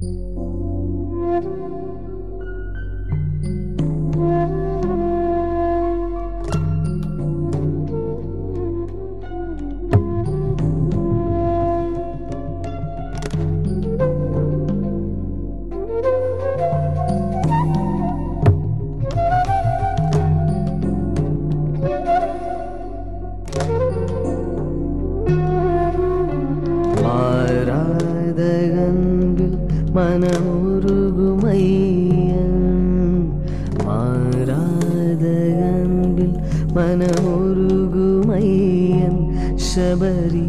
மாறாத மனமுருகுமையன். மாறாத அன்பில் மனமுருகுமையன். சபரி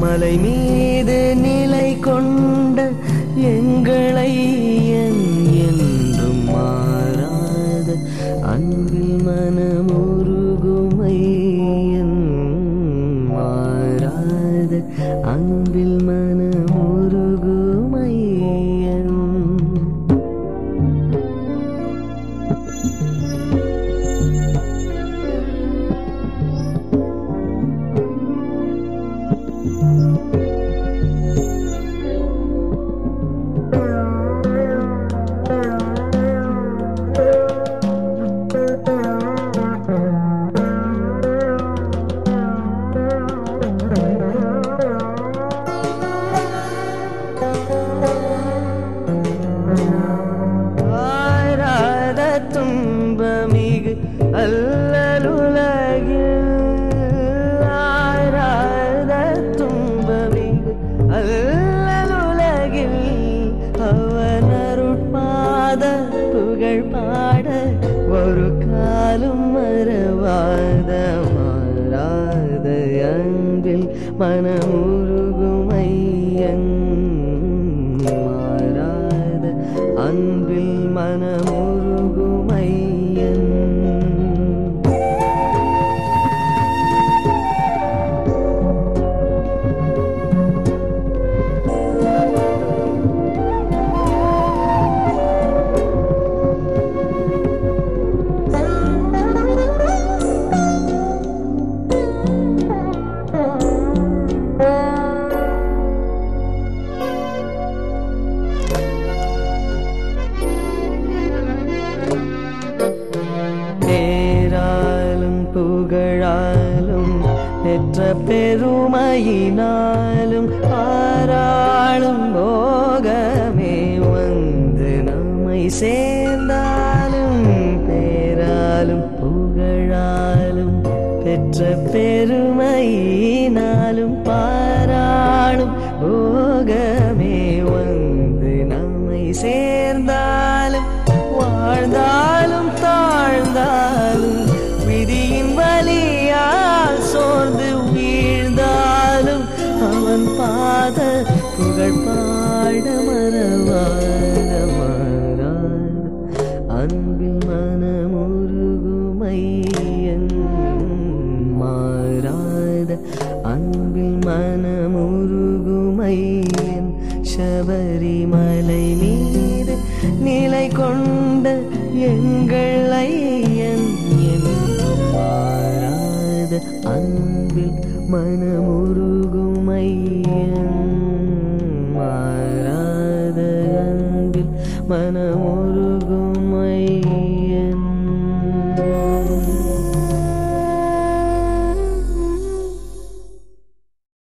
மலை மீது நிலை கொண்ட எங்களை என்றும் மாறாத அன்பில் மனமுரு அன்பில் பெற்ற பெருமையினாலும் பாராளும் போகமே வந்து நம்மை சேர்ந்தாலும் பேராலும் புகழாலும் பெற்ற பெருமையினாலும் பாராளும் போகமே வந்து நம்மை சேர்ந்தாலும் அவன் பாத புகழ் பாட மறவாத அன்பில் மனமுருகுமையன் மாறாத அன்பில் மனமுருகுமையன் சபரிமலை மீது நிலை கொண்ட எங்கள் ஐயன் மாறாத அன்பில் மனமுருகுமையன் மாறாத அன்பில் மனமு